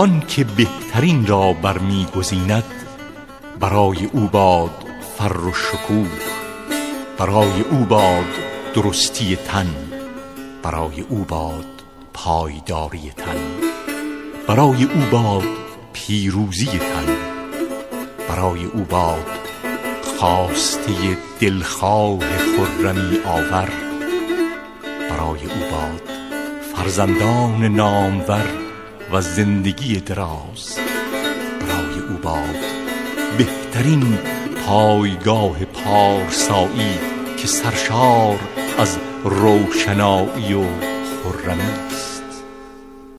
آن که بهترین را برمیگزیند برای او باد فر و شکوه برای او باد درستی تن برای او باد پایداری تن برای او باد پیروزی تن برای او باد خواسته دلخواه خرمی آور برای او باد فرزندان نامور و زندگی دراز. برای او باد بهترین پایگاه پارسایی که سرشار از روشنایی و خرمی.